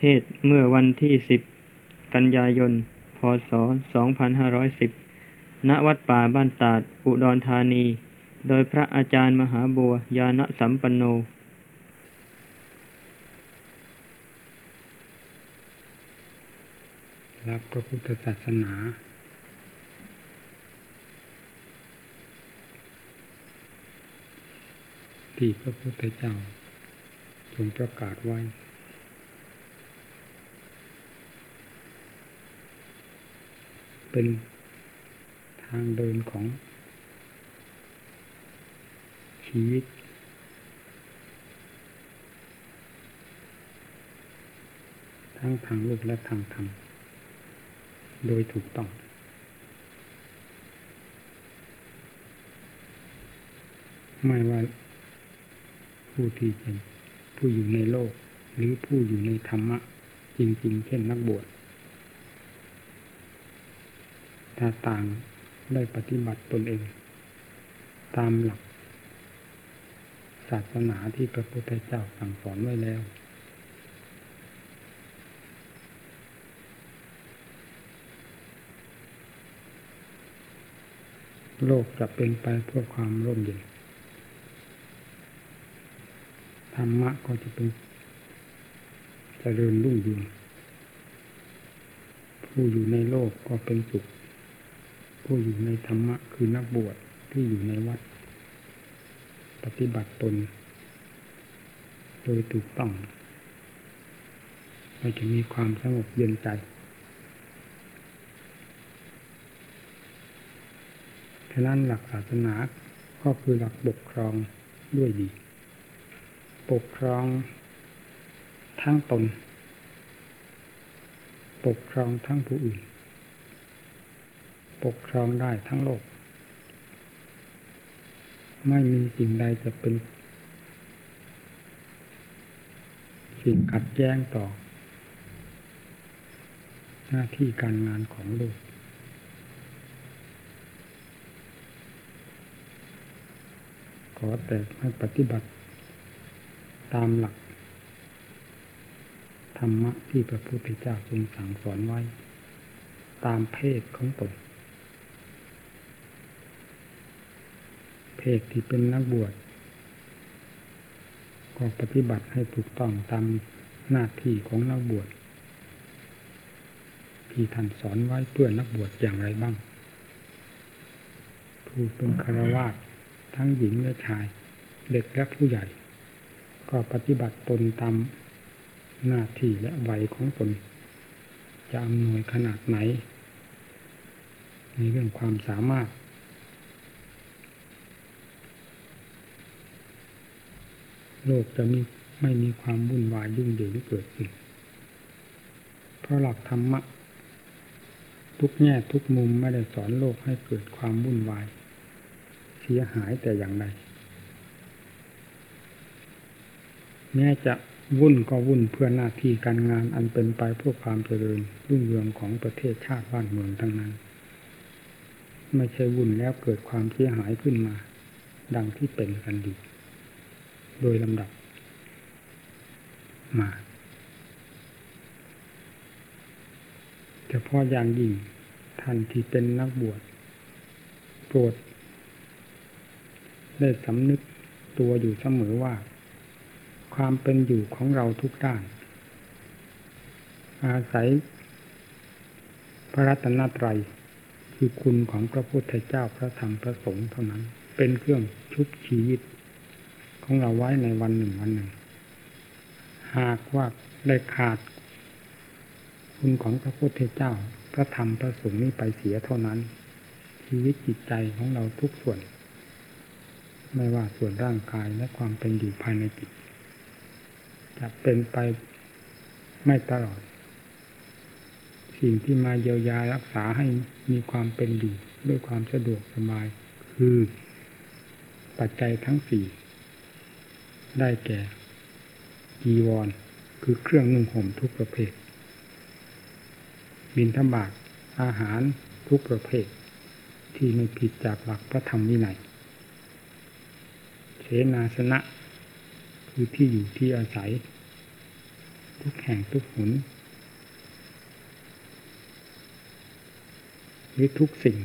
เทศเมื่อวันที่ 10 กันยายน พศ 2510 ณ วัดป่าบ้านตาด อุดรธานี โดยพระอาจารย์มหาบัวยาณสัมปันโน รักพระพุทธศาสนาที่พระพุทธเจ้าทรงประกาศไว้ เป็นทางเดินของชีวิต ทั้งทางโลกและทางธรรม โดยถูกต้องไม่ว่าผู้ที่เป็นผู้อยู่ในโลก หรือผู้อยู่ในธรรมะ จริง ๆ เช่นนักบวช ถ้าต่างได้ปฏิบัติตนเอง ตามหลัก ศาสนาที่พระพุทธเจ้าสั่งสอนไว้แล้ว โลกจะเป็นไปเพื่อความร่มเย็นธรรมะก็จะเป็นจเจริญรุ่งเรืองผู้อยู่ในโลกก็เป็นสุข ผู้อยู่ในธรรมะคือนักบวชที่อยู่ในวัด ปฏิบัติตน โดยถูกต้องเราจะมีความสงบเย็นใจฉะนั้นหลักศาสนาก็คือหลักปกครองด้วยดี ปกครองทั้งตน ปกครองทั้งผู้อื่น ปกครองได้ทั้งโลก ไม่มีสิ่งใดจะเป็น สิ่งขัดแย้งต่อ หน้าที่การงานของโลกขอแต่ให้ปฏิบัติ ตามหลัก ธรรมะที่พระพุทธเจ้าทรงสั่งสอนไว้ ตามเพศของตน เพศที่เป็นนักบวชก็ปฏิบัติให้ถูกต้องตามหน้าที่ของนักบวชที่ท่านสอนไว้เพื่อนักบวชอย่างไรบ้างผู้เป็นคารวาสทั้งหญิงและชาย เด็กและผู้ใหญ่ ก็ปฏิบัติตนตามหน้าที่และวัยของตนจะอำนวยขนาดไหน ในเรื่องความสามารถ โลกจะมีไม่มีความวุ่นวายยุ่งเหยิงเกิดขึ้นเพราะหลักธรรมะ ทุกแง่ทุกมุมไม่ได้สอนโลกให้เกิดความวุ่นวาย เสียหายแต่อย่างใดแม้จะวุ่นก็วุ่นเพื่อหน้าที่การงานอันเป็นไปเพื่อความเจริญรุ่งเรืองของประเทศชาติบ้านเมืองทั้งนั้น ไม่ใช่วุ่นแล้วเกิดความเสียหายขึ้นมา ดังที่เป็นกันดี โดยลำดับ มาเฉพาะอย่างยิ่งท่านที่เป็นนักบวชโปรด ได้สำนึกตัวอยู่เสมอว่า ความเป็นอยู่ของเราทุกด้าน อาศัย พระรัตนตรัยคือคุณของพระพุทธเจ้าพระธรรมพระสงฆ์เท่านั้น เป็นเครื่องชุบชีวิต ของเราไว้ในวันหนึ่งวันหนึ่ง หากว่าได้ขาด คุณของพระพุทธเจ้า พระธรรมพระสงฆ์นี้ไปเสียเท่านั้น ชีวิตจิตใจของเราทุกส่วน ไม่ว่าส่วนร่างกายและความเป็นอยู่ภายในจิตจะเป็นไปไม่ตลอด สิ่งที่มาเยียวยารักษาให้มีความเป็นอยู่ด้วยความสะดวกสบาย คือปัจจัยทั้งสี่ ได้แก่จีวร คือเครื่องนุ่งห่มทุกประเภท บินทบาทอาหารทุกประเภท ที่ไม่ผิดจากหลักพระธรรมวินัยเสนาสนะ คือที่อยู่ที่อาศัย ทุกแห่งทุกหนหรือทุกสิ่ง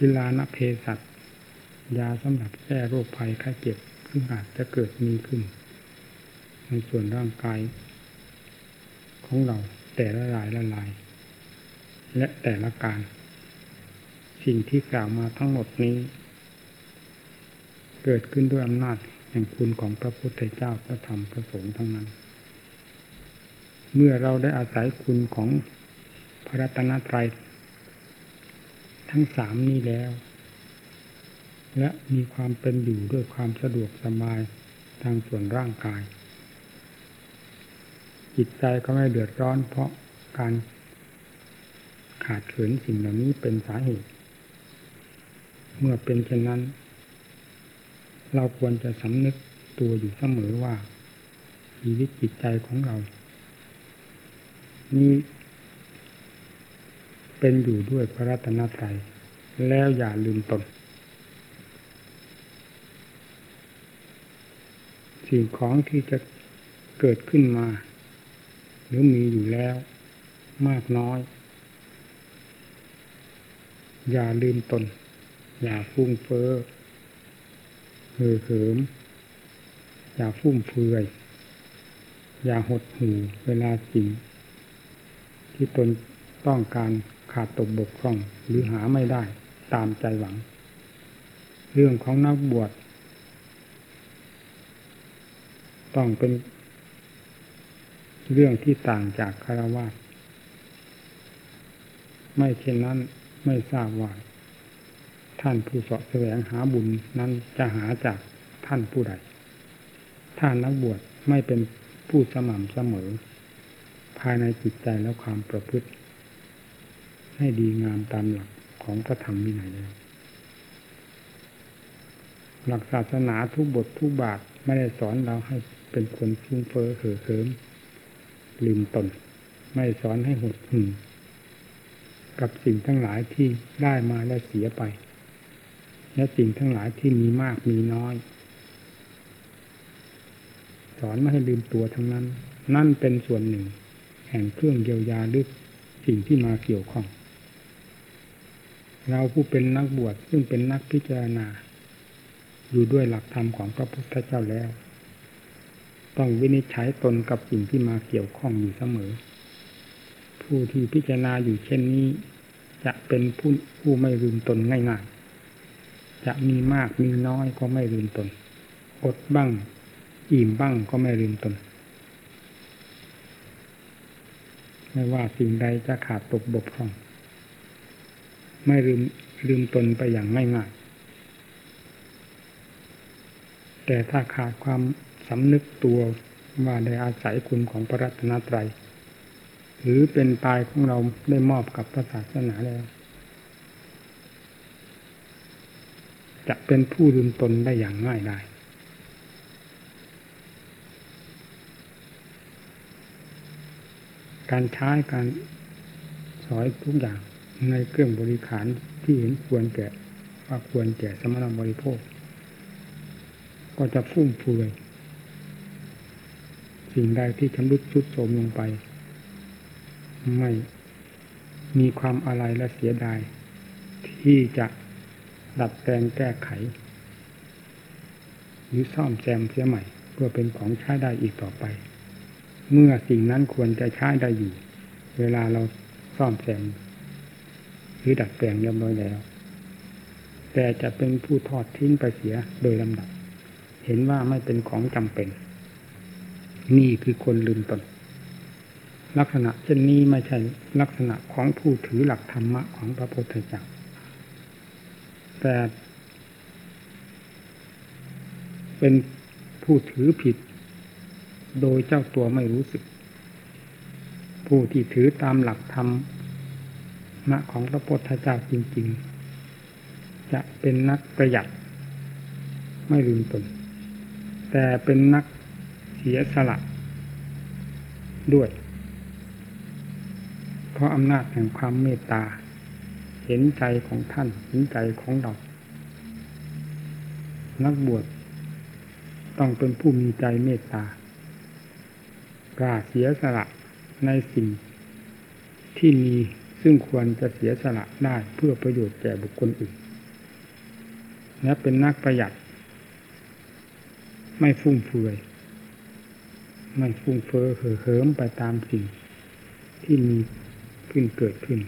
กีฬานเพสัตยาสำหรับแก้โรคภัยไข้เจ็บซึ่งอาจจะเกิดมีขึ้น ในส่วนร่างกายของเราแต่ละรายละลาย และแต่ละการ สิ่งที่กล่าวมาทั้งหมดนี้ เกิดขึ้นด้วยอำนาจแห่งคุณของพระพุทธเจ้าพระธรรมพระสงฆ์ทั้งนั้น เมื่อเราได้อาศัยคุณของพระรัตนตรัย ทั้งสามนี้แล้ว และมีความเป็นอยู่ด้วยความสะดวกสบายทางส่วนร่างกาย จิตใจก็ไม่เดือดร้อนเพราะการขาดเขินสิ่งเหล่านี้เป็นสาเหตุ เมื่อเป็นเช่นนั้น เราควรจะสำนึกตัวอยู่เสมอว่าชีวิตจิตใจของเรานี่ เป็นอยู่ด้วยพระรัตนตรัยแล้วอย่าลืมตน สิ่งของที่จะเกิดขึ้นมา หรือมีอยู่แล้ว มากน้อย อย่าลืมตน อย่าฟุ้งเฟ้อเห่อเหิม อย่าฟุ่มเฟือย อย่าหดหู่เวลาสิ่งที่ตนต้องการ ขาดตกบกพร่องหรือหาไม่ได้ตามใจหวัง เรื่องของนักบวชต้องเป็นเรื่องที่ต่างจากคารวะไม่เช่นนั้นไม่ทราบว่า ท่านผู้สาะแสวงหาบุญนั้นจะหาจากท่านผู้ใดถ้านักบวชไม่เป็นผู้สม่ำเสมอ ภายในจิตใจและความประพฤติ ให้ดีงามตามหลักของพระธรรมวินัยแล้วหลักศาสนาทุกบททุกบาทไม่ได้สอนเราให้เป็นคนฟุ้งเฟ้อเห่อเหิมลืมตน ไม่สอนให้หดหุ่นกับสิ่งทั้งหลายที่ได้มาและเสียไป และสิ่งทั้งหลายที่มีมากมีน้อย สอนไม่ให้ลืมตัวทั้งนั้น นั่นเป็นส่วนหนึ่ง แห่งเครื่องเยียวยาหรือสิ่งที่มาเกี่ยวข้อง เราผู้เป็นนักบวชซึ่งเป็นนักพิจารณา อยู่ด้วยหลักธรรมของพระพุทธเจ้าแล้ว ต้องวินิจฉัยตนกับสิ่งที่มาเกี่ยวข้องอยู่เสมอ ผู้ที่พิจารณาอยู่เช่นนี้ จะเป็นผู้ผู้ไม่ลืมตนง่ายๆจะมีมากมีน้อยก็ไม่ลืมตน อดบ้าง อิ่มบ้างก็ไม่ลืมตนไม่ว่าสิ่งใดจะขาดตกบกพร่อง ไม่ลืมลืมตนไปอย่างง่ายๆ แต่ถ้าขาดความสำนึกตัวว่าได้อาศัยคุณของพระรัตนตรัย หรือเป็นตายของเราได้มอบกับพระศาสนาแล้ว จะเป็นผู้ลืมตนได้อย่างง่ายได้การใช้การสอยทุกอย่าง ในเครื่องบริขารที่เห็นควรแก่ว่าควรแก่สมณบริโภค ก็จะฟุ่มเฟือยสิ่งใดที่ชำรุดชุดโทมลงไป ไม่มีความอะไรและเสียดาย ที่จะดัดแปลงแก้ไข หรือซ่อมแซมเสียใหม่ เพื่อเป็นของใช้ได้อีกต่อไป เมื่อสิ่งนั้นควรจะใช้ได้อยู่ เวลาเราซ่อมแซม หรือดัดแปลงเรียบร้อยแล้ว แต่จะเป็นผู้ทอดทิ้งไปเสียโดยลำดับ เห็นว่าไม่เป็นของจำเป็น นี่คือคนลืมตนลักษณะเช่นนี้ไม่ใช่ลักษณะของผู้ถือหลักธรรมะของพระพุทธเจ้าแต่เป็นผู้ถือผิด โดยเจ้าตัวไม่รู้สึก ผู้ที่ถือตามหลักธรรม มะของพระพุทธเจ้าจริง ๆ จะเป็นนักประหยัด ไม่ลืมตน แต่เป็นนักเสียสละด้วย เพราะอำนาจแห่งความเมตตา เห็นใจของท่าน เห็นใจของเรา นักบวชต้องเป็นผู้มีใจเมตตากล้าเสียสละในสิ่งที่มี ซึ่งควรจะเสียสละได้เพื่อประโยชน์แก่บุคคลอื่น และเป็นนักประหยัด ไม่ฟุ่มเฟือย ไม่ฟุ่มเฟือยเห่อเหิมไปตามสิ่ง ที่มีขึ้นเกิดขึ้น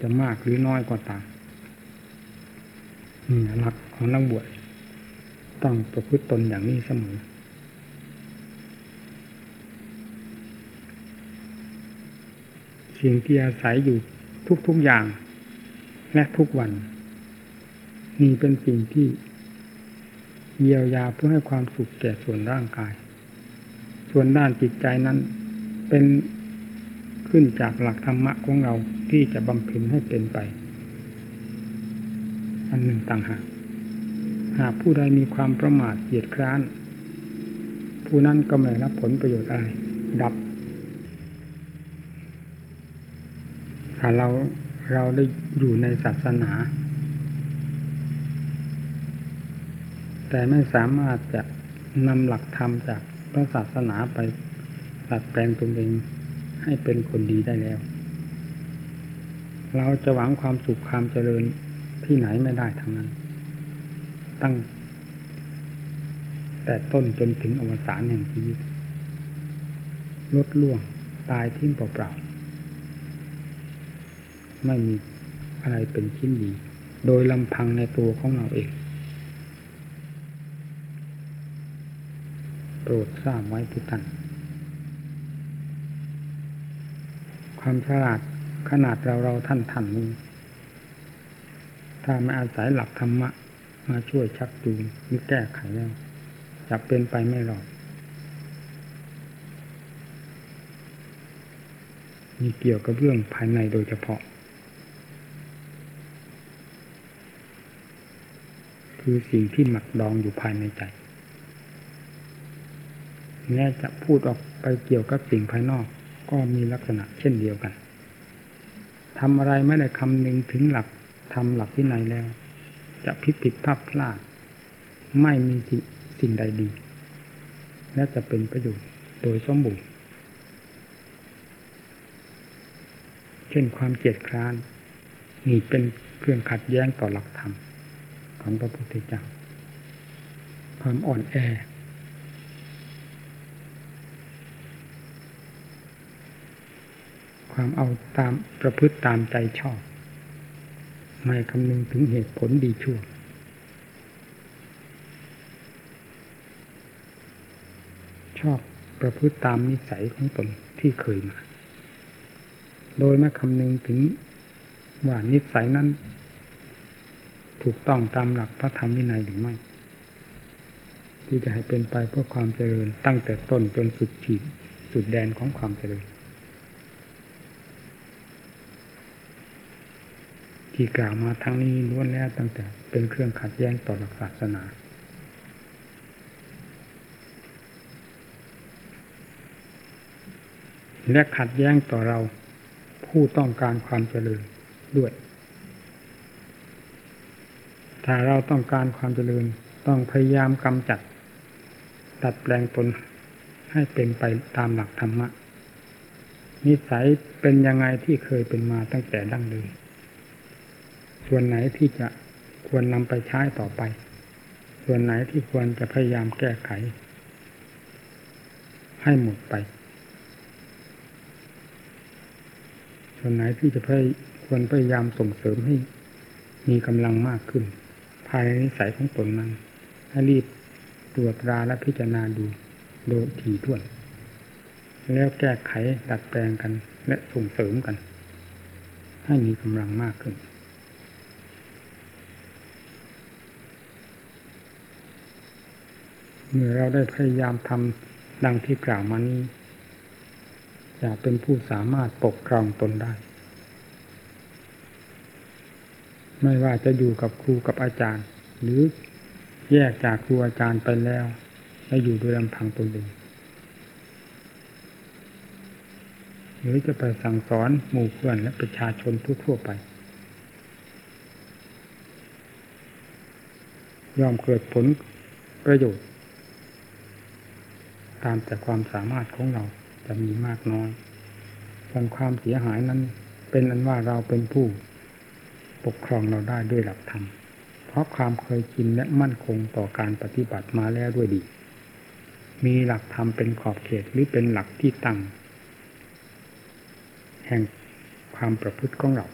จะมากหรือน้อยก็ตามนี่หลักของนักบวชต้องประพฤติตนอย่างนี้เสมอ สิ่งที่อาศัยอยู่ทุกๆอย่าง และทุกวัน นี่เป็นสิ่งที่เยียวยาเพื่อให้ความสุขแก่ส่วนร่างกาย ส่วนด้านจิตใจนั้น เป็นขึ้นจากหลักธรรมะของเราที่จะบำเพ็ญให้เป็นไป อันหนึ่งต่างหากหากผู้ใดมีความประมาทเหยียดคร้าน ผู้นั้นก็ไม่รับผลประโยชน์อะไร ดับ ถ้าเราเราได้อยู่ในศาสนา แต่ไม่สามารถจะนำหลักธรรมจากพระศาสนาไปตัดแปลงตนเองให้เป็นคนดีได้แล้ว เราจะหวังความสุขความเจริญที่ไหนไม่ได้ทั้งนั้น ตั้ง แต่ต้นจนถึงอวสานแห่งชีวิตลดล่วงตายทิ้งเปล่าๆ ไม่มีอะไรเป็นชิ้นดี โดยลำพังในตัวของเราเอง โปรดทราบไว้ทุกท่านความฉลาดขนาดเราเราท่านท่านนี้ ถ้าไม่อาศัยหลักธรรมะ มาช่วยชักจูงหรือแก้ไขแล้วจะเป็นไปไม่รอดมีเกี่ยวกับเรื่องภายในโดยเฉพาะ คือสิ่งที่หมักดองอยู่ภายในใจแม้จะพูดออกไปเกี่ยวกับสิ่งภายนอก ก็มีลักษณะเช่นเดียวกันทำอะไรไม่ได้คำนึงถึงหลักทำหลักที่ไหนแล้ว จะผิดผิดพลาดพลาด ไม่มีสิ่งใดดี และจะเป็นประโยชน์โดยสมบูรณ์เช่นความเกียดคร้านนี่เป็นเครื่องขัดแย้งต่อหลักธรรม ของพระพุทธเจ้าความอ่อนแอ ความเอาตามประพฤติตามใจชอบ ไม่คำนึงถึงเหตุผลดีชั่วชอบประพฤติตามนิสัยของตนที่เคยมา โดยไม่คำนึงถึงว่านิสัยนั้น ถูกต้องตามหลักพระธรรมวินัยหรือไม่ ที่จะให้เป็นไปเพื่อความเจริญ ตั้งแต่ต้นจนสุดขีดสุดแดนของความเจริญ ที่กล่าวมาทั้งนี้ล้วนแล้วตั้งแต่เป็นเครื่องขัดแย้งต่อหลักศาสนาและขัดแย้งต่อเราผู้ต้องการความเจริญด้วย ถ้าเราต้องการความเจริญต้องพยายามกำจัดตัดแปลงตนให้เป็นไปตามหลักธรรมะ นิสัยเป็นยังไงที่เคยเป็นมาตั้งแต่ดั้งเดิมส่วนไหนที่จะควรนำไปใช้ต่อไป ส่วนไหนที่ควรจะพยายามแก้ไข ให้หมดไป ส่วนไหนที่จะพยควรพยายามส่งเสริมให้มีกำลังมากขึ้น ภายในนิสัยของตนนั้นให้รีบตรวจราและพิจารณาดูโดยถี่ถ้วน แล้วแก้ไขดัดแปลงกัน และส่งเสริมกัน ให้มีกำลังมากขึ้น เมื่อเราได้พยายามทำดังที่กล่าวมานี้จะเป็นผู้สามารถปกครองตนได้ ไม่ว่าจะอยู่กับครูกับอาจารย์ หรือแยกจากครูอาจารย์ไปแล้วและอยู่โดยลำพังตนเองหรือจะไปสั่งสอนหมู่เพื่อนและประชาชนทั่วๆไป ยอมเกิดผลประโยชน์ ตามแต่ความสามารถของเราจะมีมากน้อยส่วนความเสียหายนั้นเป็นอันว่าเราเป็นผู้ ปกครองเราได้ด้วยหลักธรรม เพราะความเคยชินและมั่นคงต่อการปฏิบัติมาแล้วด้วยดี มีหลักธรรมเป็นขอบเขตหรือเป็นหลักที่ตั้ง แห่งความประพฤติของเรา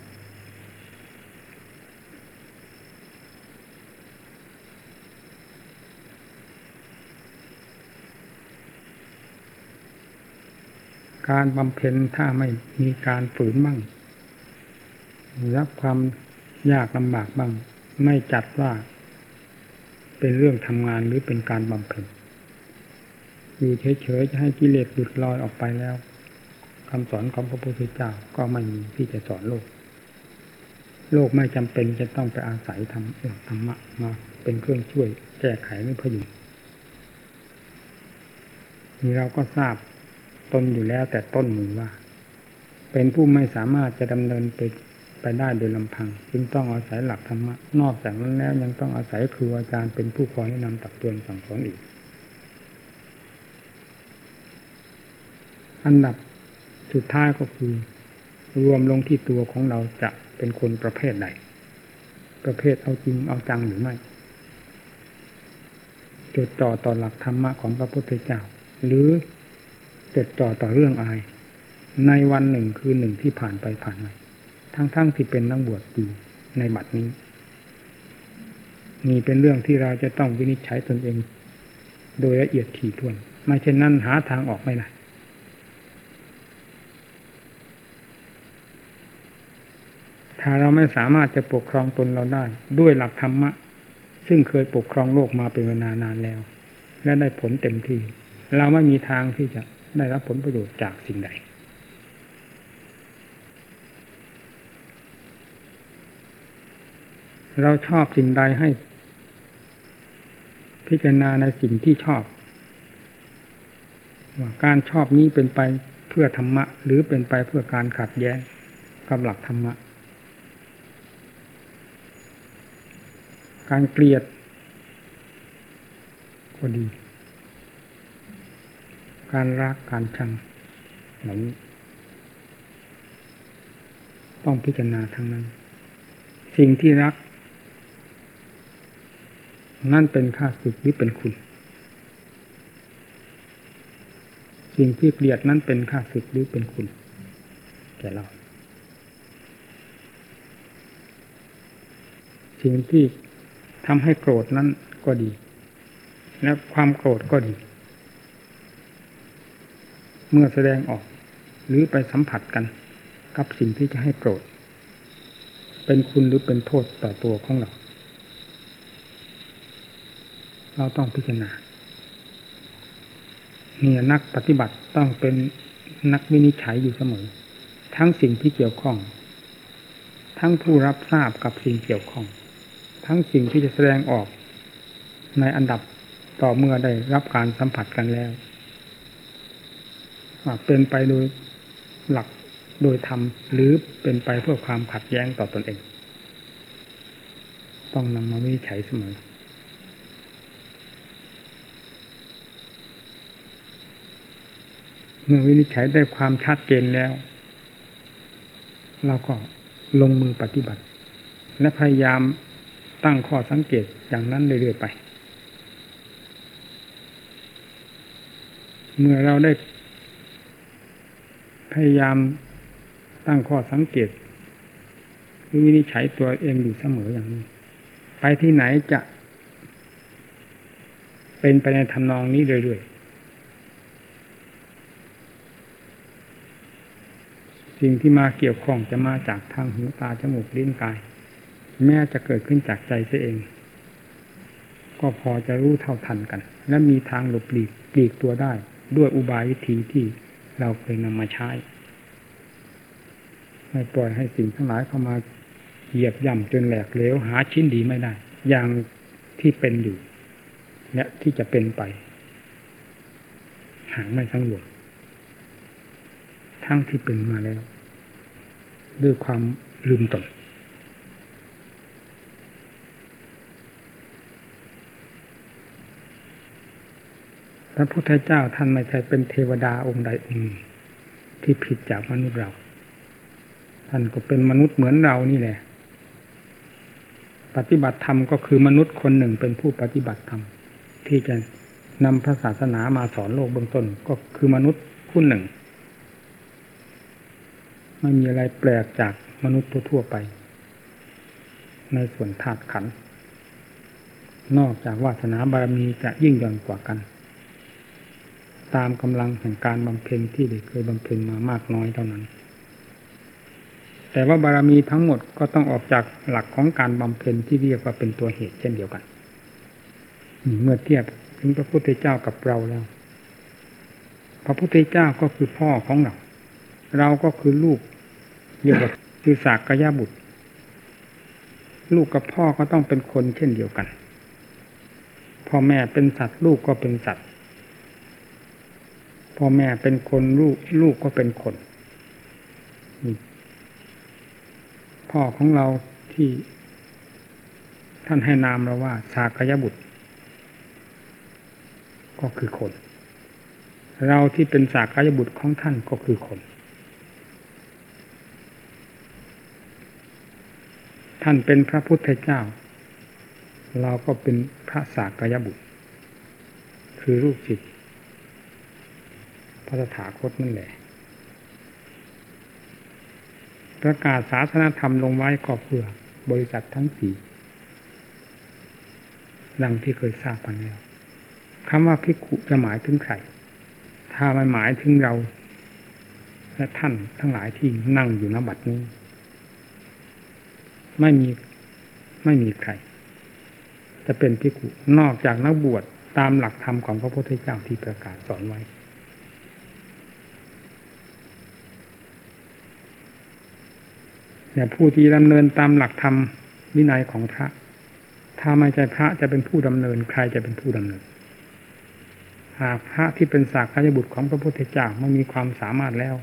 การบำเพ็ญถ้าไม่มีการฝืนบ้างรับความ ยากลำบากบ้าง ไม่จัดว่า เป็นเรื่องทำงานหรือเป็นการบำเพ็ญอยู่เฉยๆจะให้กิเลสหลุดลอยออกไปแล้วคำสอนของพระพุทธเจ้าก็ไม่มีที่จะสอนโลก โลกไม่จำเป็นจะต้องไปอาศัยธรรมเอธรรมะมาเป็นเครื่องช่วยแก้ไขหรือพยุงนี่เราก็ทราบตนอยู่แล้วแต่ต้นมือว่า เป็นผู้ไม่สามารถจะดำเนินไป ไปได้โดยลำพัง จึงต้องอาศัยหลักธรรมะนอกจากนั้นแล้วยังต้องอาศัยครูอาจารย์เป็นผู้คอยแนะนำตักเตือนสั่งสอนอีก อันดับสุดท้ายก็คือ รวมลงที่ตัวของเราจะเป็นคนประเภทใดประเภทเอาจริงเอาจังหรือไม่จดจ่อต่อหลักธรรมะของพระพุทธเจ้า หรือจดจ่อต่อเรื่องอายในวันหนึ่งคือหนึ่งที่ผ่านไปผ่านมา ทั้งๆทที่เป็นนักบวชอยู่ในบัดนี้มีเป็นเรื่องที่เราจะต้องวินิจฉัยตนเอง โดยละเอียดถี่ถ้วน ไม่เช่นนั้นหาทางออกไม่ได้ถ้าเราไม่สามารถจะปกครองตนเราได้ ด้วยหลักธรรมะ ซึ่งเคยปกครองโลกมาเป็นเวลานานแล้ว และได้ผลเต็มที่ เราไม่มีทางที่จะได้รับผลประโยชน์จากสิ่งใด เราชอบสิ่งใดให้ พิจารณาในสิ่งที่ชอบว่าการชอบนี้เป็นไปเพื่อธรรมะ หรือเป็นไปเพื่อการขัดแย้งกับหลักธรรมะ การเกลียดก็ดี การรักการชังเหล่านี้ต้องพิจารณาทั้งนั้น สิ่งที่รัก นั่นเป็นค่าสุดหรือเป็นคุณ สิ่งที่เกลียดนั้นเป็นค่าสุดหรือเป็นคุณแก่เรา สิ่งที่ทำให้โกรธนั้นก็ดี และความโกรธก็ดี เมื่อแสดงออก หรือไปสัมผัสกัน กับสิ่งที่จะให้โกรธ เป็นคุณหรือเป็นโทษต่อตัวของเรา เราต้องพิจารณาเนี่ยนักปฏิบัติต้องเป็นนักวินิจฉัยอยู่เสมอ ทั้งสิ่งที่เกี่ยวข้อง ทั้งผู้รับทราบกับสิ่งเกี่ยวข้อง ทั้งสิ่งที่จะแสดงออกในอันดับต่อเมื่อได้รับการสัมผัสกันแล้วเป็นไปโดยหลักโดยธรรมหรือเป็นไปเพื่อความขัดแย้งต่อตอนเอง ต้องนำมาวินิจฉัยเสมอ เมื่อวินิจฉัยได้ความชัดเจนแล้ว เราก็ลงมือปฏิบัติ และพยายามตั้งข้อสังเกตอย่างนั้นเรื่อยๆไป เมื่อเราได้ พยายามตั้งข้อสังเกตหรือวินิจฉัยตัวเองอยู่เสมออย่างนี้ ไปที่ไหนจะ เป็นไปในทำนองนี้เรื่อยๆ สิ่งที่มาเกี่ยวข้องจะมาจากทางหูตาจมูกลิ้นกาย แม้จะเกิดขึ้นจากใจเสียเอง ก็พอจะรู้เท่าทันกัน และมีทางหลบหลีกหลีกตัวได้ ด้วยอุบายวิธีที่เราเคยนำมาใช้ไม่ปล่อยให้สิ่งทั้งหลายเข้ามาเหยียบย่ำจนแหลกเลวหาชิ้นดีไม่ได้ อย่างที่เป็นอยู่ และที่จะเป็นไป หางไม่ทั้งหมด ทั้งที่เป็นมาแล้ว ด้วยความลืมตนพระพุทธเจ้าท่านไม่ใช่เป็นเทวดาองค์ใดองค์ที่ผิดจากมนุษย์เรา ท่านก็เป็นมนุษย์เหมือนเรานี่แหละ ปฏิบัติธรรมก็คือมนุษย์คนหนึ่งเป็นผู้ปฏิบัติธรรมที่จะนำพระศาสนามาสอนโลกเบื้องต้นก็คือมนุษย์คนหนึ่ง ไม่มีอะไรแปลกจากมนุษย์ทั่วไป ในส่วนธาตุขันธ์นอกจากวาสนาบารมีจะยิ่งย่อนกว่ากัน ตามกำลังแห่งการบำเพ็ญที่ได้เคยบำเพ็ญมามากน้อยเท่านั้น แต่ว่าบารมีทั้งหมดก็ต้องออกจากหลักของการบำเพ็ญที่เรียกว่าเป็นตัวเหตุเช่นเดียวกันเมื่อเทียบถึงพระพุทธเจ้ากับเราแล้ว พระพุทธเจ้าก็คือพ่อของเรา เราก็คือลูกเรียกว่าคือสากยะบุตร ลูกกับพ่อก็ต้องเป็นคนเช่นเดียวกัน พ่อแม่เป็นสัตว์ลูกก็เป็นสัตว์ พ่อแม่เป็นคนลูกลูกก็เป็นคน พ่อของเราที่ท่านให้นามเราว่าสากยบุตร ก็คือคน เราที่เป็นสากยบุตรของท่านก็คือคน ท่านเป็นพระพุทธเจ้า เราก็เป็นพระสากยบุตร คือรูปจิตพระสถาคตนั่นแหละ ประกาศศาสนาธรรมลงไว้ก็เพื่อบริษัททั้งสี่ดังที่เคยทราบกันแล้วคำว่าพิกุจะหมายถึงใคร ถ้ามันหมายถึงเรา และท่านทั้งหลายที่นั่งอยู่ณบัดนี้ ไม่มีไม่มีใคร จะเป็นพิกุนอกจากนักบวชตามหลักธรรมของพระพุทธเจ้าที่ประกาศสอนไว้ เนี่ยผู้ที่ดำเนินตามหลักธรรมวินัยของพระ ถ้าไม่ใช่พระจะเป็นผู้ดำเนิน ใครจะเป็นผู้ดำเนิน หากพระที่เป็นสากยบุตรของพระพุทธเจ้าไม่มีความสามารถแล้ว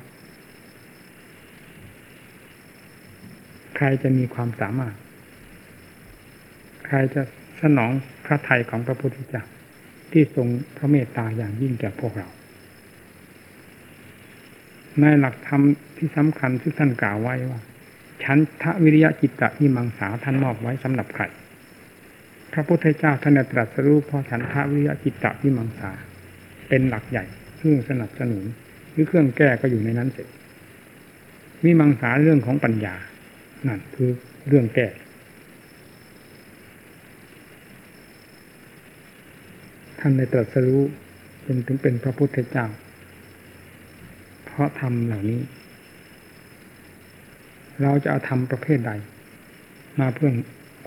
ใครจะมีความสามารถ ใครจะสนองพระทัยของพระพุทธเจ้าที่ทรงพระเมตตาอย่างยิ่งแก่พวกเรา ในหลักธรรมที่สำคัญที่ท่านกล่าวไว้ว่าชั้นทะวิริยะจิตตะนิมังสาท่านมอบไว้สำหรับใครพระพุทธเจ้าท่านตรัสรู้พอฉันทะวิริยะจิตตะนิมังสา เป็นหลักใหญ่เครื่องสนับสนุนหรือเครื่องแก้ก็อยู่ในนั้นเสร็จวิมังสาเรื่องของปัญญา นั่นคือเรื่องแก้ท่านในตรัสรู้เป็นถึงเป็นพระพุทธเจ้า เพราะทำเหล่านี้ เราจะเอาทำประเภทใด มาเพื่อ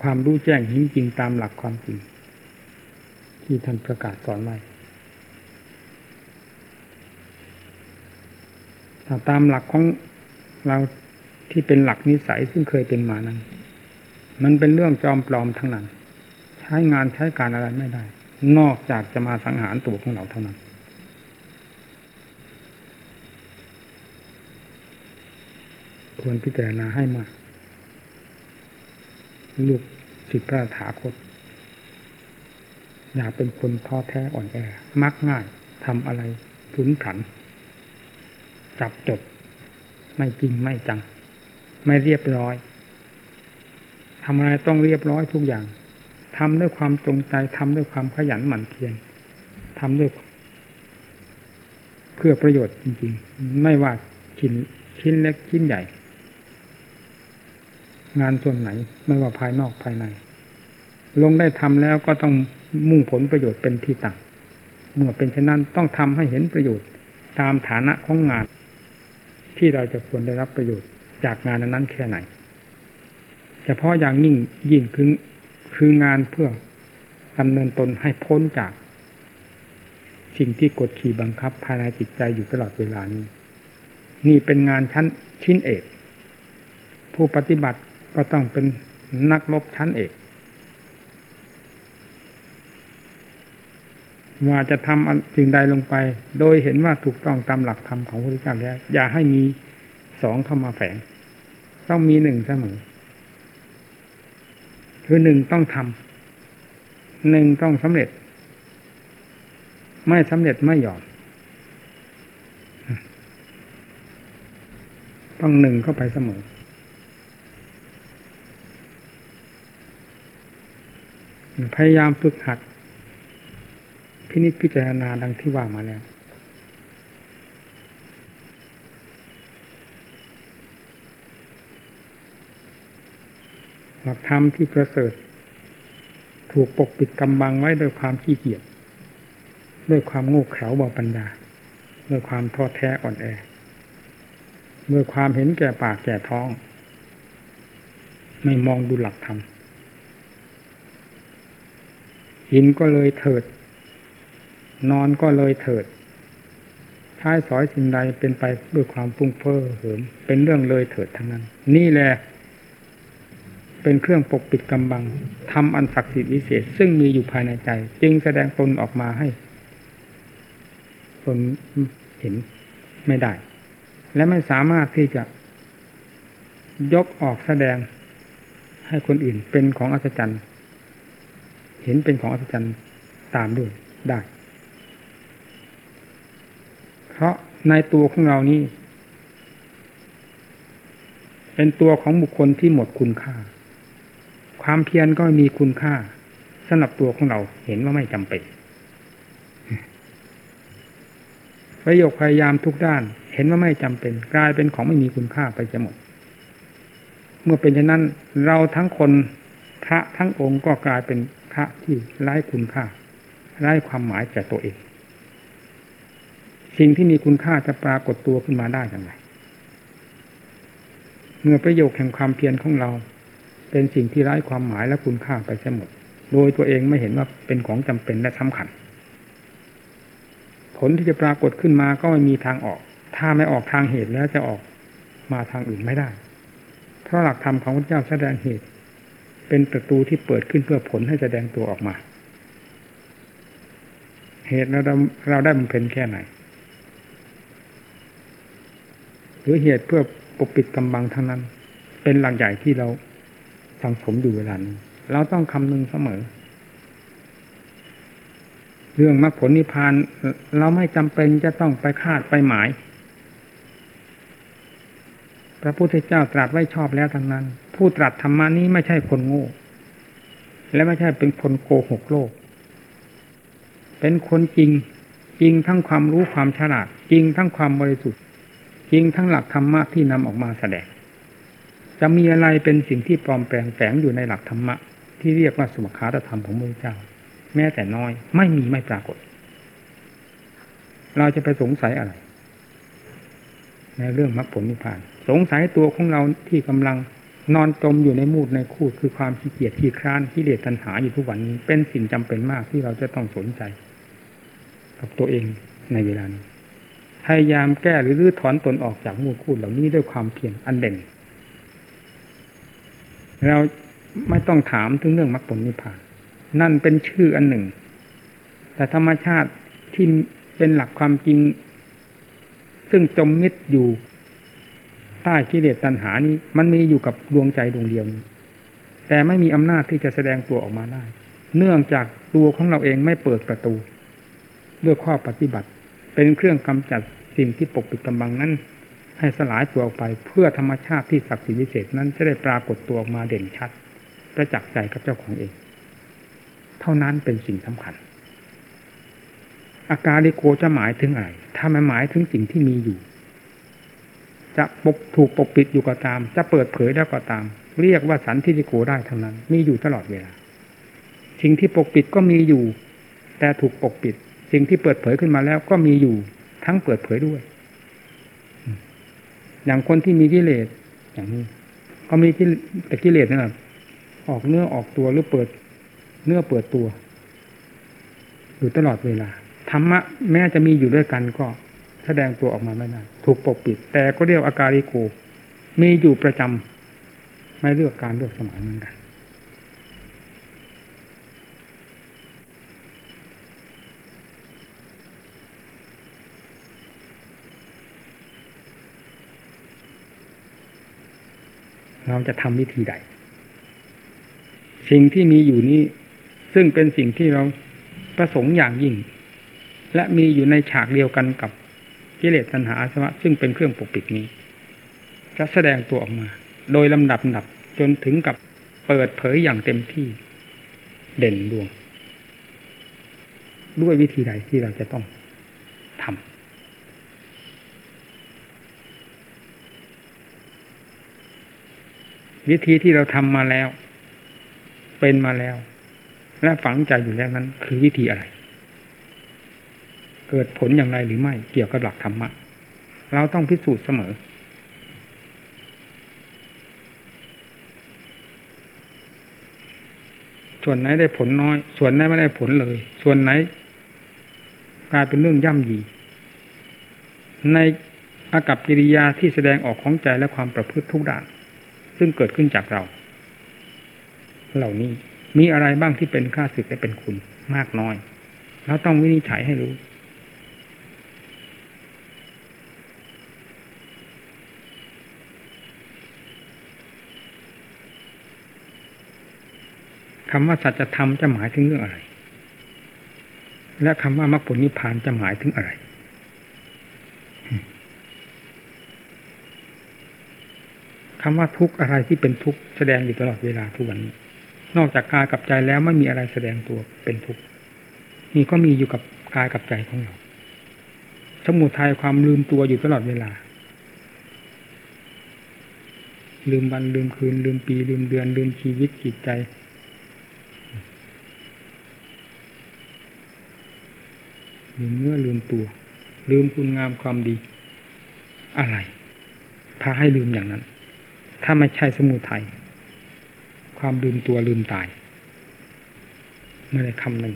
ความรู้แจ้งจริงตามหลักความจริง ที่ท่านประกาศสอนไว้ถ้าตามหลักของเรา ที่เป็นหลักนิสัยซึ่งเคยเป็นมานั้น มันเป็นเรื่องจอมปลอมทั้งนั้น ใช้งานใช้การอะไรไม่ได้ นอกจากจะมาสังหารตัวของเราเท่านั้น ควรพิจารณาให้มาก ลูกสิทธิพระถาคต อย่าเป็นคนท้อแท้อ่อนแอ มักง่ายทำอะไรทุนขัน จับจด ไม่จริงไม่จัง ไม่เรียบร้อยทำอะไรต้องเรียบร้อยทุกอย่างทำด้วยความจงใจทำด้วยความขยันหมั่นเพียรทำด้วยเพื่อประโยชน์จริง ๆ ไม่ว่าชิ้นชิ้นเล็กชิ้นใหญ่ งานส่วนไหน ไม่ว่าภายนอกภายใน ลงได้ทำแล้วก็ต้องมุ่งผลประโยชน์เป็นที่ตั้งเมื่อเป็นเช่นนั้นต้องทำให้เห็นประโยชน์ ตามฐานะของงาน ที่เราจะควรได้รับประโยชน์ จากงานนั้นแค่ไหน เฉพาะอย่างยิ่งยิ่งคือคืองานเพื่อดำเนินตนให้พ้นจาก สิ่งที่กดขี่บังคับภายในจิตใจอยู่ตลอดเวลานี้ นี่เป็นงานชั้นชิ้นเอก ผู้ปฏิบัติก็ต้องเป็นนักลบชั้นเอกว่าจะทำสิ่งใดลงไป โดยเห็นว่าถูกต้องตามหลักธรรมของพระพุทธเจ้าแล้วอย่าให้มี สองเข้ามาแฝง ต้องมีหนึ่งเสมอ คือหนึ่งต้องทำหนึ่งต้องสำเร็จ ไม่สำเร็จไม่ยอม ต้องหนึ่งเข้าไปเสมอ พยายามฝึกหัดพินิจพิจารณาดังที่ว่ามาแล้ว หลักธรรมที่ประเสริฐ ถูกปกปิดกำบังไว้ด้วยความขี้เกียจด้วยความโง่เขลาบาปัญญาด้วยความท้อแท้อ่อนแอด้วยความเห็นแก่ปากแก่ท้อง ไม่มองดูหลักธรรมหินก็เลยเถิด นอนก็เลยเถิดท้ายสอยสิ่งใดเป็นไปด้วยความฟุ้งเฟ้อเหิมเป็นเรื่องเลยเถิดทั้งนั้น นี่แหละ เป็นเครื่องปกปิดกำบังทำอันศักดิ์สิทธิ์วิเศษ ซึ่งมีอยู่ภายในใจ จึงแสดงตนออกมาให้ตนเห็นไม่ได้ และไม่สามารถที่จะ ยกออกแสดงให้คนอื่นเป็นของอัศจรรย์เห็นเป็นของอัศจรรย์ตามด้วยได้ เพราะในตัวของเรานี้เป็นตัวของบุคคลที่หมดคุณค่า ความเพียรก็มีคุณค่าสำหรับตัวของเราเห็นว่าไม่จำเป็นประโยคพยายามทุกด้าน เห็นว่าไม่จำเป็น กลายเป็นของไม่มีคุณค่าไปจะหมด เมื่อเป็นเช่นนั้น เราทั้งคนพระทั้งองค์ก็กลายเป็นพระที่ไร้คุณค่าไร้ความหมายแก่ตัวเอง สิ่งที่มีคุณค่าจะปรากฏตัวขึ้นมาได้อย่างไรเมื่อประโยคแห่งความเพียรของเรา เป็นสิ่งที่ไร้ความหมายและคุณค่าไปเสียหมด โดยตัวเองไม่เห็นว่าเป็นของจำเป็นและสำคัญ ผลที่จะปรากฏขึ้นมาก็ไม่มีทางออก ถ้าไม่ออกทางเหตุแล้วจะออกมาทางอื่นไม่ได้ เพราะหลักธรรมของพระเจ้าแสดงเหตุ เป็นประตูที่เปิดขึ้นเพื่อผลให้แสดงตัวออกมา เหตุเราเราได้มันเป็นแค่ไหน หรือเหตุเพื่อปกปิดกำบังทั้งนั้น เป็นหลักใหญ่ที่เรา สังสมอยู่เวลานี้เราต้องคำนึงเสมอ เรื่องมรรคผลนิพพาน เราไม่จำเป็นจะต้องไปคาดไปหมาย พระพุทธเจ้าตรัสไว้ชอบแล้วทั้งนั้น ผู้ตรัสธรรมานี้ไม่ใช่คนโง่ และไม่ใช่เป็นคนโกหกโลก เป็นคนจริงจริงทั้งความรู้ความฉลาด จริงทั้งความบริสุทธิ์ จริงทั้งหลักธรรมะที่นำออกมาแสดง จะมีอะไรเป็นสิ่งที่ปลอมแปลงแฝงอยู่ในหลักธรรมะ ที่เรียกว่าสมคาตธรรมของพระเจ้า แม้แต่น้อยไม่มีไม่ปรากฏ เราจะไปสงสัยอะไร ในเรื่องมรรคผลนิพพาน สงสัยตัวของเราที่กำลังนอนจมอยู่ในมูดในคูดคือความขี้เกียจขี้คร้านที่เลสตัณหาอยู่ทุกวันนี้ เป็นสิ่งจำเป็นมากที่เราจะต้องสนใจ กับตัวเองในเวลานี้พยายามแก้หรือรื้อถอนตนออกจากมูดคูดเหล่านี้ด้วยความเพียรอันเด่น เราไม่ต้องถามถึงเรื่องมรรคผลนิพพาน นั่นเป็นชื่ออันหนึ่ง แต่ธรรมชาติที่เป็นหลักความจริง ซึ่งจมมิดอยู่ใต้กิเลสตัณหานี้ มันมีอยู่กับดวงใจดวงเดียวนี้ แต่ไม่มีอำนาจที่จะแสดงตัวออกมาได้ เนื่องจากตัวของเราเองไม่เปิดประตูด้วยข้อปฏิบัติ เป็นเครื่องกำจัดสิ่งที่ปกปิดกำบังนั้น ให้สลายตัวออกไปเพื่อธรรมชาติที่ศักดิ์สิทธิ์วิเศษนั้นจะได้ปรากฏตัวออกมาเด่นชัดประจักษ์ใจกับเจ้าของเอง เท่านั้นเป็นสิ่งสำคัญ อาการดิโกจะหมายถึงอะไร ถ้ามันหมายถึงสิ่งที่มีอยู่ จะปกถูกปกปิดอยู่ก็ตาม จะเปิดเผยได้ก็ตาม เรียกว่าสันทิฏฐิโกได้ทั้งนั้น มีอยู่ตลอดเวลา สิ่งที่ปกปิดก็มีอยู่ แต่ถูกปกปิด สิ่งที่เปิดเผยขึ้นมาแล้วก็มีอยู่ ทั้งเปิดเผยด้วย อย่างคนที่มีกิเลสอย่างนี้ก็มีแต่กิเลสนั่นแหละออกเนื้อออกตัวหรือเปิดเนื้อเปิดตัว อยู่ตลอดเวลาธรรมะแม้จะมีอยู่ด้วยกันก็แสดงตัวออกมาไม่ได้ถูกปกปิด แต่ก็เรียกอาการิโก มีอยู่ประจำไม่เลือกการเลือกสมัยเหมือนกัน เราจะทำวิธีใด สิ่งที่มีอยู่นี้ ซึ่งเป็นสิ่งที่เราประสงค์อย่างยิ่ง และมีอยู่ในฉากเดียวกันกับกิเลสตัณหาอาสวะซึ่งเป็นเครื่องปกปิดนี้ จะแสดงตัวออกมา โดยลำดับดับจนถึงกับเปิดเผยอย่างเต็มที่ เด่นดวง ด้วยวิธีใดที่เราจะต้องทำ วิธีที่เราทำมาแล้ว เป็นมาแล้ว และฝังใจอยู่แล้วนั้น คือวิธีอะไร เกิดผลอย่างไรหรือไม่ เกี่ยวกับหลักธรรมะเราต้องพิสูจน์เสมอ ส่วนไหนได้ผลน้อย ส่วนไหนไม่ได้ผลเลย ส่วนไหนกลายเป็นเรื่องย่ำยี ในอากับกิริยาที่แสดงออกของใจและความประพฤติทุกด้าน ซึ่งเกิดขึ้นจากเรา เหล่านี้มีอะไรบ้างที่เป็นค่าศึกและเป็นคุณมากน้อยเราต้องวินิจฉัยให้รู้ คำว่าสัจธรรมจะหมายถึงเรื่องอะไร และคำว่ามรรคผลนิพพานจะหมายถึงอะไร คำว่าทุกข์อะไรที่เป็นทุกข์แสดงอยู่ตลอดเวลาทุกวันนี้ นอกจากกายกับใจแล้วไม่มีอะไรแสดงตัวเป็นทุกข์นี่ก็มีอยู่กับกายกับใจของเรา สมุทัยความลืมตัวอยู่ตลอดเวลา ลืมวันลืมคืน ลืมปี ลืมเดือน ลืมชีวิตจิตใจลืมเนื้อลืมตัว ลืมคุณงามความดี อะไรพาให้ลืมอย่างนั้น ถ้าไม่ใช่สมุทยัยความลืมตัวลืมตายไม่ได้คำหนึ่ง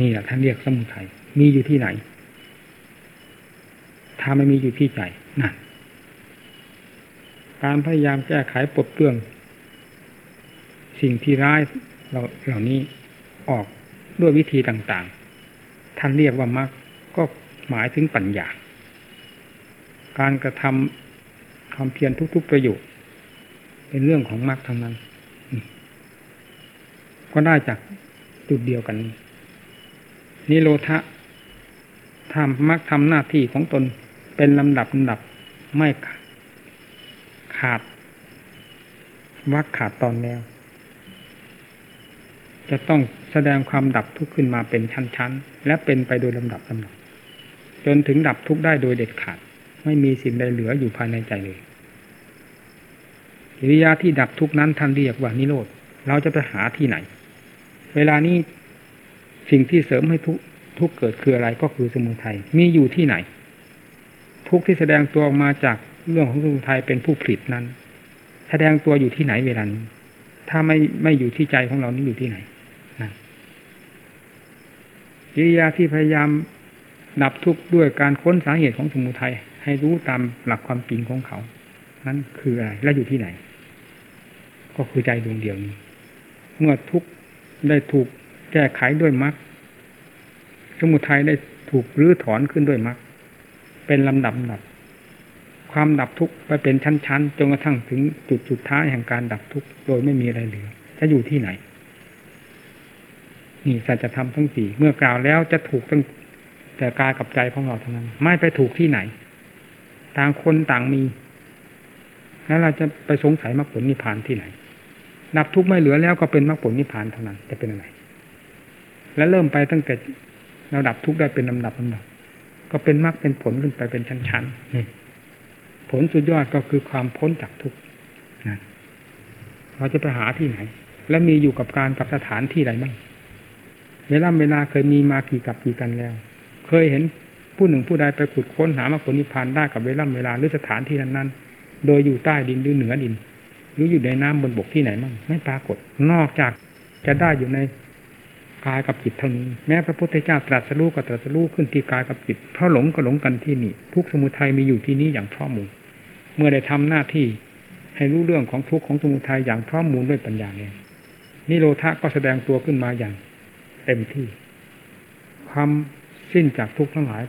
นี่แหละท่านเรียกสมุทัยมีอยู่ที่ไหน ถ้าไม่มีอยู่ที่ใจนั่นการพยายามแก้ไขปลดเปลื้อง สิ่งที่ร้ายเราเหล่านี้ออกด้วยวิธีต่างๆ ท่านเรียกว่ามรรคก็หมายถึงปัญญา การกระทำ ความเพียรทุก ๆ ประโยชน์เป็นเรื่องของมรรคทั้งนั้น ก็ได้จากจุดเดียวกันนิโรธะทำมรรคทำหน้าที่ของตนเป็นลำดับลำดับไม่ขาดวักขาดตอนแล้ว จะต้องแสดงความดับทุกข์ขึ้นมาเป็นชั้นๆ และเป็นไปโดยลำดับลำดับจนถึงดับทุกข์ได้โดยเด็ดขาด ไม่มีสิ่งใดเหลืออยู่ภายในใจเลยกิริยาที่ดับทุกนั้นท่านเรียกว่านิโรธเราจะไปหาที่ไหน เวลานี้สิ่งที่เสริมให้ทุกทุกเกิดคืออะไรก็คือสมุทัยมีอยู่ที่ไหน ทุกที่แสดงตัวออกมาจากเรื่องของสมุทัยเป็นผู้ผลิตนั้น แสดงตัวอยู่ที่ไหนเวลานี้ถ้าไม่ไม่อยู่ที่ใจของเรานี่อยู่ที่ไหนกิริยาที่พยายามดับทุกข์ด้วยการค้นสาเหตุของสมุทัย ให้รู้ตามหลักความจริงของเขา นั้นคืออะไร และอยู่ที่ไหน ก็คือใจดวงเดียวนี้ เมื่อทุกได้ถูกแก้ไขด้วยมรรคสมุทัยได้ถูกรื้อถอนขึ้นด้วยมรรคเป็นลำดับดับ ความดับทุกข์ไปเป็นชั้นๆจนกระทั่งถึงจุดจุดท้ายแห่งการดับทุกข์โดยไม่มีอะไรเหลือ จะอยู่ที่ไหน นี่สัจธรรมทั้งสี่เมื่อกล่าวแล้วจะถูกตั้งแต่กายกับใจของเราเท่านั้น ไม่ไปถูกที่ไหน ต่างคนต่างมี แล้วเราจะไปสงสัยมรรคผลนิพพานที่ไหนดับทุกไม่เหลือแล้วก็เป็นมรรคผลนิพพานเท่านั้น จะเป็นอะไรแล้วเริ่มไปตั้งแต่เราดับทุกได้เป็นลำดับลำดับก็เป็นมรรคเป็นผลขึ้นไปเป็นชั้นๆผลสุดยอดก็คือความพ้นจากทุกข์เราจะไปหาที่ไหน และมีอยู่กับการกับสถานที่ใดบ้างเวลาเวลาเคยมีมากี่กับกี่กันแล้ว เคยเห็น ผู้หนึ่งผู้ใดไปขุดค้นหามาผลนิพพานได้กับเวลาเวลาหรือสถานที่นั้นๆ โดยอยู่ใต้ดินหรือเหนือดิน หรืออยู่ในน้ำบนบกที่ไหนมั่งไม่ปรากฏ นอกจากจะได้อยู่ในกายกับจิตเท่านี้ แม้พระพุทธเจ้าตรัสรู้ก็ตรัสรู้ขึ้นที่กายกับจิตเพราะหลงก็หลงกันที่นี่ทุกสมุทัยมีอยู่ที่นี้อย่างพร้อมมูล เมื่อได้ทำหน้าที่ให้รู้เรื่องของทุกข์ของสมุทัยอย่างพร้อมมูลด้วยปัญญาเองนิโรธก็แสดงตัวขึ้นมาอย่างเต็มที่ความสิ้นจากทุกข์ทั้งหลาย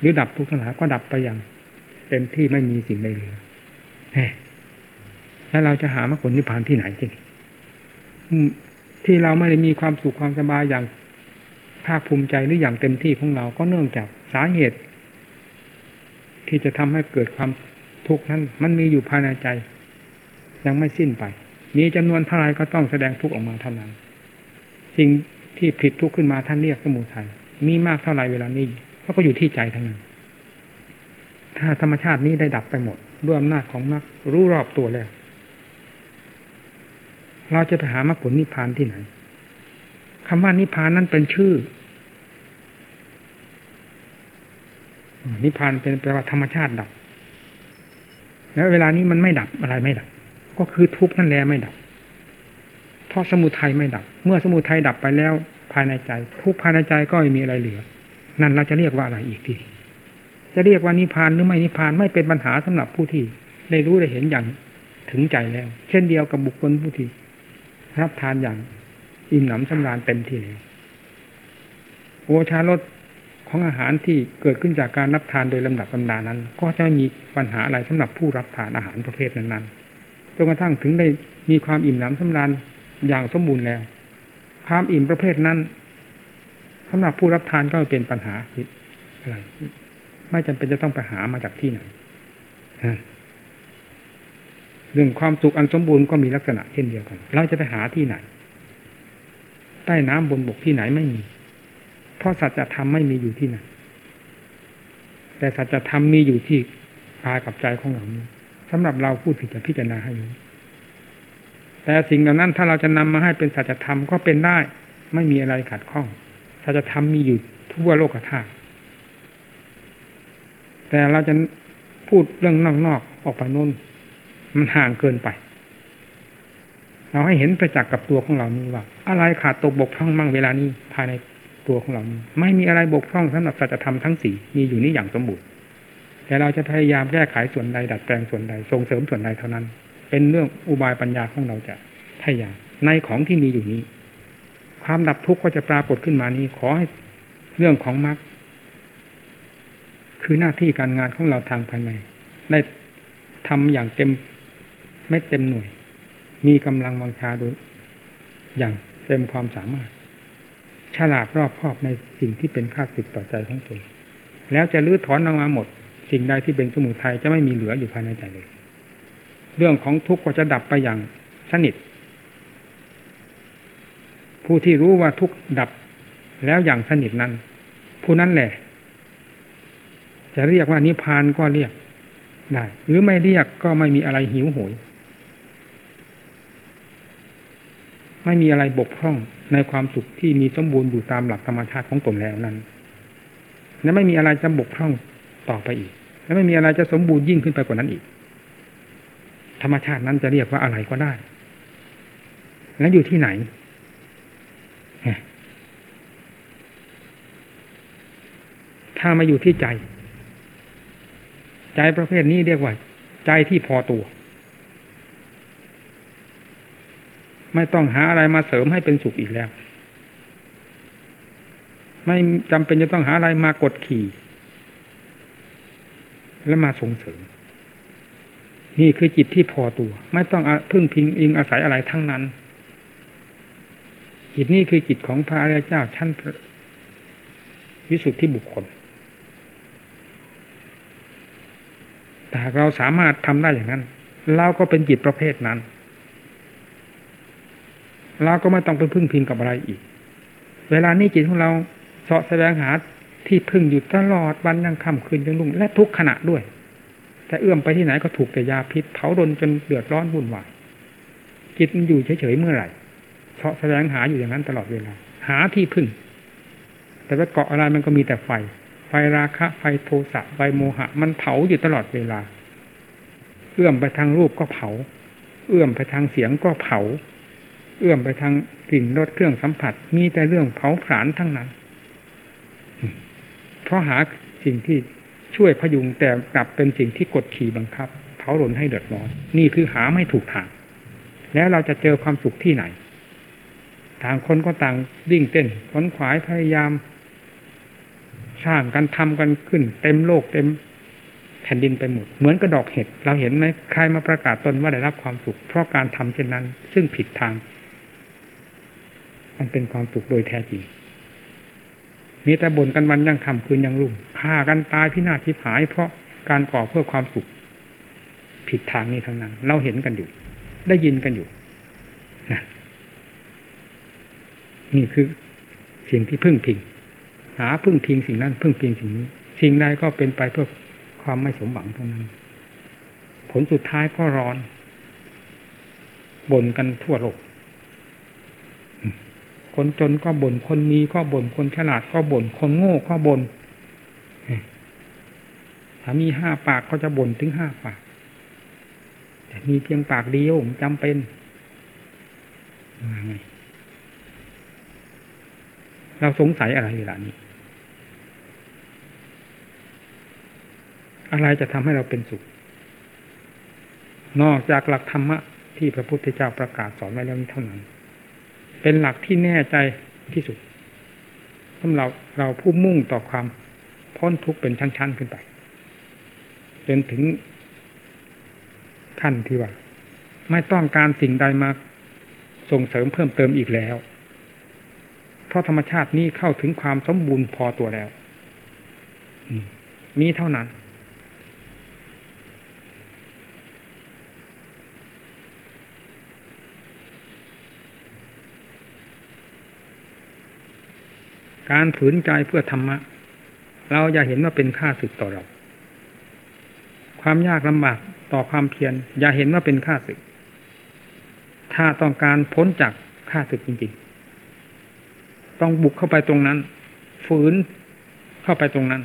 หรือดับทุกข์ทั้งหลายก็ดับไปอย่างเต็มที่ไม่มีสิ่งใดเหลือแล้วเราจะหามรรคผลนิพพานที่ไหนจริงที่เราไม่ได้มีความสุขความสบายอย่างภาคภูมิใจหรืออย่างเต็มที่ของเราก็เนื่องจากสาเหตุ ที่จะทำให้เกิดความทุกข์นั้น มันมีอยู่ภายในใจ ยังไม่สิ้นไป มีจำนวนเท่าไรก็ต้องแสดงทุกข์ออกมาเท่านั้น สิ่งที่ผิดทุกข์ขึ้นมาท่านเรียกสมุทัยมีมากเท่าไรเวลานี้ ก็อยู่ที่ใจทั้งนั้น ถ้าธรรมชาตินี้ได้ดับไปหมดด้วยอำนาจของมรรครู้รอบตัวแล้ว เราจะไปหามรรคผลนิพพานที่ไหนคำว่านิพพานนั้นเป็นชื่อนิพพานเป็นแปลว่าธรรมชาติดับ แล้วเวลานี้มันไม่ดับอะไรไม่ดับ ก็คือทุกข์นั่นแหละไม่ดับ เพราะสมุทัยไม่ดับ เมื่อสมุทัยดับไปแล้ว ภายในใจ ทุกภายในใจก็ไม่มีอะไรเหลือ นั่นเราจะเรียกว่าอะไรอีกทีจะเรียกว่านิพานหรือไม่นิพานไม่เป็นปัญหาสำหรับผู้ที่ได้รู้ได้เห็นอย่างถึงใจแล้ว เช่นเดียวกับบุคคลผู้ที่รับทานอย่างอิ่มหนำสำราญเต็มที่เลยโอชารสของอาหารที่เกิดขึ้นจากการรับทานโดยลำดับลำดานั้น ก็จะมีปัญหาอะไรสำหรับผู้รับทานอาหารประเภทนั้นๆจนกระทั่งถึงได้มีความอิ่มหนำสำราญอย่างสมบูรณ์แล้ว ความอิ่มประเภทนั้น สำหรับผู้รับทานก็เป็นปัญหาอะไรไม่จำเป็นจะต้องไปหามาจากที่ไหนเรื่องความสุขอันสมบูรณ์ก็มีลักษณะเช่นเดียวกัน เราจะไปหาที่ไหน ใต้น้ำบนบกที่ไหนไม่มี เพราะสัจธรรมไม่มีอยู่ที่ไหน แต่สัจธรรมมีอยู่ที่กายกับใจของเราสำหรับเราพูดถึงจะพิจารณาให้รู้แต่สิ่งเหล่านั้นถ้าเราจะนำมาให้เป็นสัจธรรมก็เป็นได้ ไม่มีอะไรขัดข้อง สัจธรรมมีอยู่ทั่วโลกธาตุแต่เราจะพูดเรื่องนอกๆออกไปนู่น มันห่างเกินไป เราให้เห็นประจักษ์กับตัวของเรานี้ว่า อะไรขาดตกบกพร่องมั่งเวลานี้ภายในตัวของเรานี้ ไม่มีอะไรบกพร่องสำหรับสัจธรรมทั้งสี่มีอยู่นี้อย่างสมบูรณ์แต่เราจะพยายามแก้ไขส่วนใดดัดแปลงส่วนใดส่งเสริมส่วนใดเท่านั้น เป็นเรื่องอุบายปัญญาของเราจะพยายามในของที่มีอยู่นี้ ความดับทุกข์ก็จะปรากฏขึ้นมานี้ ขอให้เรื่องของมรรคคือหน้าที่การงานของเราทางภายในได้ทำอย่างเต็มไม่เต็มหน่วย มีกำลังวังชาโดยอย่างเต็มความสามารถ ฉลาดรอบคอบในสิ่งที่เป็นค่าสิทต่อใจของตนแล้วจะลื้อถอนออกมาหมด สิ่งใดที่เป็นสมุทัยจะไม่มีเหลืออยู่ภายในใจเลย เรื่องของทุกข์ก็จะดับไปอย่างสนิท ผู้ที่รู้ว่าทุกดับแล้วอย่างสนิทนั้น ผู้นั้นแหละ จะเรียกว่านิพพานก็เรียกได้หรือไม่เรียกก็ไม่มีอะไรหิวโหย ไม่มีอะไรบกพร่องในความสุขที่มีสมบูรณ์อยู่ตามหลักธรรมชาติของตนแล้วนั้น และไม่มีอะไรจะบกพร่องต่อไปอีก และไม่มีอะไรจะสมบูรณ์ยิ่งขึ้นไปกว่านั้นอีก ธรรมชาตินั้นจะเรียกว่าอะไรก็ได้ และอยู่ที่ไหน ถ้ามาอยู่ที่ใจ ใจประเภทนี้เรียกว่า ใจที่พอตัว ไม่ต้องหาอะไรมาเสริมให้เป็นสุขอีกแล้ว ไม่จำเป็นจะต้องหาอะไรมากดขี่ แล้วมาส่งเสริม นี่คือจิตที่พอตัว ไม่ต้องพึ่งพิงอิงอาศัยอะไรทั้งนั้นจิตนี้คือจิตของพระอริยเจ้าชั้นวิสุทธิบุคคล แต่เราสามารถทำได้อย่างนั้นเราก็เป็นจิตประเภทนั้นเราก็ไม่ต้องไปพึ่งพิงกับอะไรอีก เวลานี้จิตของเราเสาะแสวงหาที่พึ่งอยู่ตลอดวันยังค่ำคืนยังลุ่งและทุกขณะด้วย แต่เอื้อมไปที่ไหนก็ถูกแต่ยาพิษเผาดนจนเดือดร้อนวุ่นวายจิตมันอยู่เฉยๆเมื่อไหร่เสาะแสวงหาอยู่อย่างนั้นตลอดเวลา หาที่พึ่ง แต่ว่าเกาะอะไรมันก็มีแต่ไฟ ราคะไฟโทสะไฟโมหะ มันเผาอยู่ตลอดเวลา เอื้อมไปทางรูปก็เผา เอื้อมไปทางเสียงก็เผา เอื้อมไปทางกลิ่นรสเครื่องสัมผัส มีแต่เรื่องเผาผลาญทั้งนั้น เพราะหาสิ่งที่ช่วยพยุงแต่กลับเป็นสิ่งที่กดขี่บังคับเผาหลนให้เดือดร้อน นี่คือหาไม่ถูกทาง แล้วเราจะเจอความสุขที่ไหน ต่างคนก็ต่างวิ่งเต้นขนขวายพยายาม สร้างกันทำกันขึ้น เต็มโลกเต็มแผ่นดินไปหมด เหมือนกระดอกเห็ด เราเห็นไหมใครมาประกาศตนว่าได้รับความสุข เพราะการทำเช่นนั้น ซึ่งผิดทาง มันเป็นความสุขโดยแท้จริงมีแต่บ่นกันวันยังทำคืนยังรุ่งฆ่ากันตายพินาศทิพาย เพราะการก่อเพื่อความสุข ผิดทางนี้ทั้งนั้น เราเห็นกันอยู่ ได้ยินกันอยู่นี่คือสิ่งที่พึ่งพิง หาพึ่งพิงสิ่งนั้น พึ่งพิงสิ่งนี้ สิ่งใดก็เป็นไปเพื่อความไม่สมหวังเท่านั้น ผลสุดท้ายก็ร้อนบ่นกันทั่วโลกคนจนก็บน่นคนมีก็บน่นคนฉลาดก็บน่นคนโง่ก็บน่นถ้ามีห้าปากก็จะบ่นถึงห้าปาก แต่มีเพียงปากเดียวจำเป็นเราสงสัยอะไรเวลานี้ อะไรจะทำให้เราเป็นสุข นอกจากหลักธรรมะที่พระพุทธเจ้าประกาศสอนไว้แล้วนี้เท่านั้น เป็นหลักที่แน่ใจที่สุดสำหรับเราผู้มุ่งต่อความพ้นทุกข์เป็นชั้น ๆ ขึ้นไปจนถึงขั้นที่ว่า ไม่ต้องการสิ่งใดมาส่งเสริมเพิ่มเติมอีกแล้ว เพราะธรรมชาตินี้เข้าถึงความสมบูรณ์พอตัวแล้วมีเท่านั้น การฝืนใจเพื่อธรรมะ เราอย่าเห็นว่าเป็นค่าศึกต่อเรา ความยากลำบากต่อความเพียรอย่าเห็นว่าเป็นค่าศึก ถ้าต้องการพ้นจากค่าศึกจริงๆ ต้องบุกเข้าไปตรงนั้น ฝืนเข้าไปตรงนั้น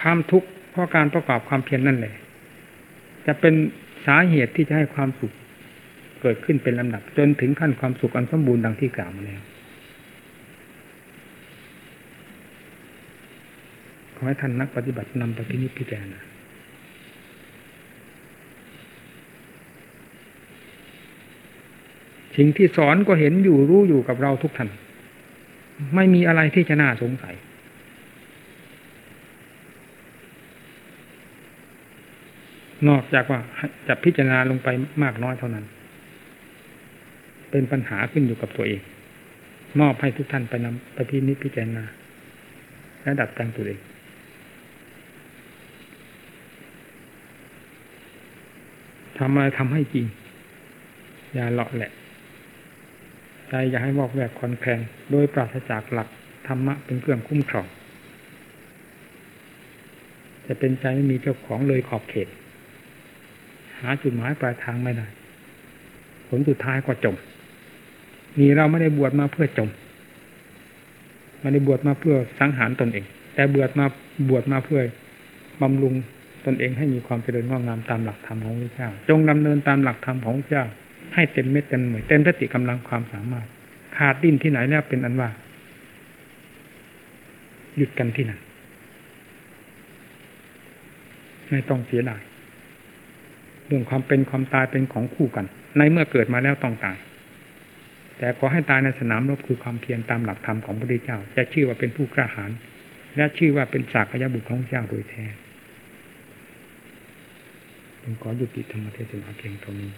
ความทุกข์เพราะการประกอบความเพียรนนั่นแหละจะเป็นสาเหตุที่จะให้ความสุข เกิดขึ้นเป็นลำดับ จนถึงขั้นความสุขอันสมบูรณ์ดังที่กล่าวมาแล้วขอให้ท่านนักปฏิบัตินำปฏินิพพิจารณาสิ่งที่สอนก็เห็นอยู่รู้อยู่กับเราทุกท่านไม่มีอะไรที่จะน่าสงสัย นอกจากว่าจะพิจารณาลงไปมากน้อยเท่านั้น เป็นปัญหาขึ้นอยู่กับตัวเอง มอบให้ทุกท่านไปนำไปพินิจพิจารณาและดัดแปลงตัวเองทำอะไรทำให้จริง อย่าเลาะแหละ ใจอย่าให้บอกแวกคอนแคลนโดยปราศจากหลักธรรมะเป็นเครื่องคุ้มครองจะเป็นใจไม่มีเจ้าของเลยขอบเขต หาจุดหมายปลายทางไม่ได้ ผลสุดท้ายก็จม นี่เราไม่ได้บวชมาเพื่อจมไม่ได้บวชมาเพื่อสังหารตนเอง แต่บวชมาบวชมาเพื่อบำรุงตนเองให้มีความเจริญงอกงามตามหลักธรรมของพระเจ้า จงดำเนินตามหลักธรรมของพระเจ้า ให้เต็มเม็ดเต็มหน่วยเต็มสติกำลังความสามารถ ขาดดิ้นที่ไหนเนี่ยเป็นอันว่า หยุดกันที่นั่นไม่ต้องเสียดายเรื่องความเป็นความตายเป็นของคู่กัน ในเมื่อเกิดมาแล้วต้องตาย แต่ขอให้ตายในสนามรบคือความเพียรตามหลักธรรมของพระพุทธเจ้า จะชื่อว่าเป็นผู้กล้าหาญและชื่อว่าเป็นศักยบุตรของเจ้าโดยแท้ผมขอหยุดติธรรมเทศนาเพียงเท่านี้